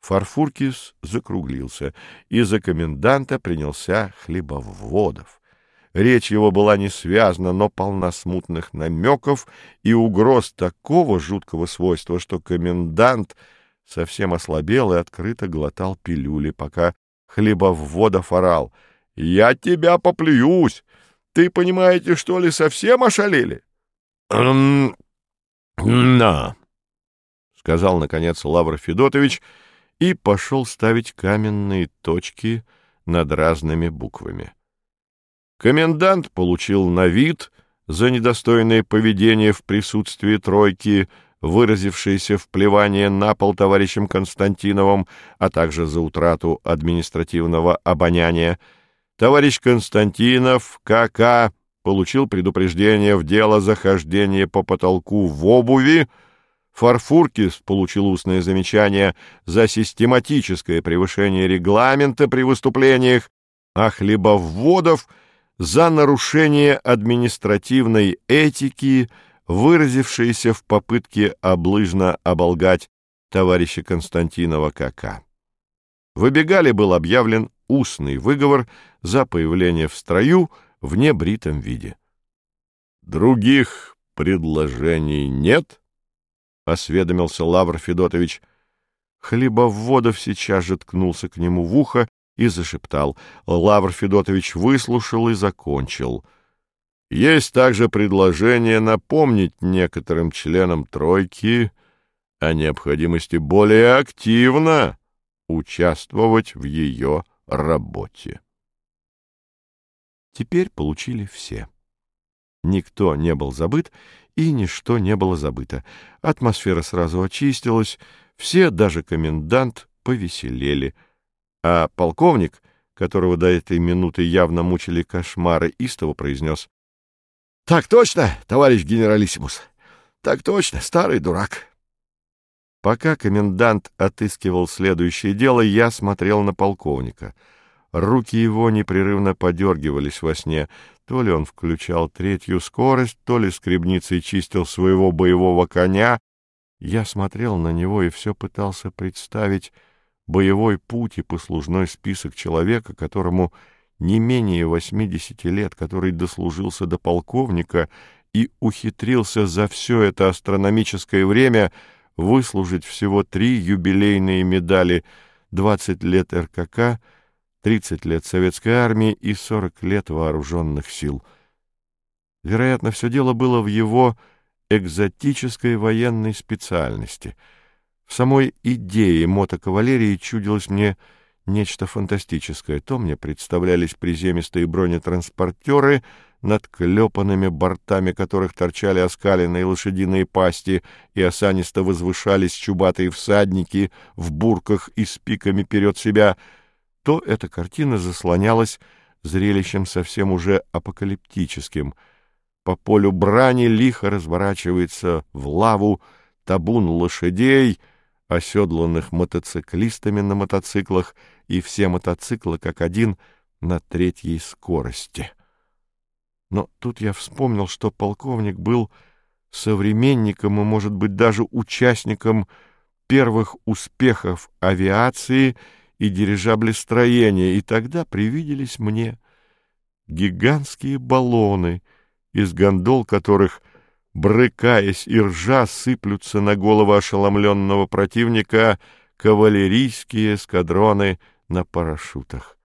Фарфуркис закруглился, и за коменданта принялся хлебоводов. Речь его была не связана, но полна смутных намеков и угроз такого жуткого свойства, что комендант совсем ослабел и открыто глотал пилюли, пока хлебоводов орал. «Я тебя поплююсь! Ты, понимаете, что ли, совсем ошалели?» «Да», — сказал, наконец, Лавр Федотович, — и пошел ставить каменные точки над разными буквами. Комендант получил на вид за недостойное поведение в присутствии тройки, выразившееся в плевание на пол товарищем Константиновым, а также за утрату административного обоняния. Товарищ Константинов, КК, получил предупреждение в дело захождения по потолку в обуви, Фарфуркис получил устное замечание за систематическое превышение регламента при выступлениях, а Хлебоводов — за нарушение административной этики, выразившееся в попытке облыжно оболгать товарища Константинова КК. Выбегали был объявлен устный выговор за появление в строю в небритом виде. «Других предложений нет?» — осведомился Лавр Федотович. Хлебоводов сейчас же ткнулся к нему в ухо и зашептал. Лавр Федотович выслушал и закончил. Есть также предложение напомнить некоторым членам «тройки» о необходимости более активно участвовать в ее работе. Теперь получили все. Никто не был забыт, и ничто не было забыто. Атмосфера сразу очистилась, все, даже комендант, повеселели. А полковник, которого до этой минуты явно мучили кошмары, истово произнес. — Так точно, товарищ генералиссимус, так точно, старый дурак. Пока комендант отыскивал следующее дело, я смотрел на полковника — Руки его непрерывно подергивались во сне. То ли он включал третью скорость, то ли скребницей чистил своего боевого коня. Я смотрел на него и все пытался представить боевой путь и послужной список человека, которому не менее восьмидесяти лет, который дослужился до полковника и ухитрился за все это астрономическое время выслужить всего три юбилейные медали «20 лет РКК», 30 лет советской армии и 40 лет вооруженных сил. Вероятно, все дело было в его экзотической военной специальности. В самой идее мотокавалерии чудилось мне нечто фантастическое. То мне представлялись приземистые бронетранспортеры, над клепанными бортами которых торчали оскаленные лошадиные пасти и осанисто возвышались чубатые всадники в бурках и с пиками перед себя — то эта картина заслонялась зрелищем совсем уже апокалиптическим. По полю брани лихо разворачивается в лаву табун лошадей, оседланных мотоциклистами на мотоциклах, и все мотоциклы как один на третьей скорости. Но тут я вспомнил, что полковник был современником и, может быть, даже участником первых успехов авиации — и дирижаблестроения, и тогда привиделись мне гигантские баллоны, из гондол которых, брыкаясь и ржа, сыплются на голову ошеломленного противника кавалерийские эскадроны на парашютах.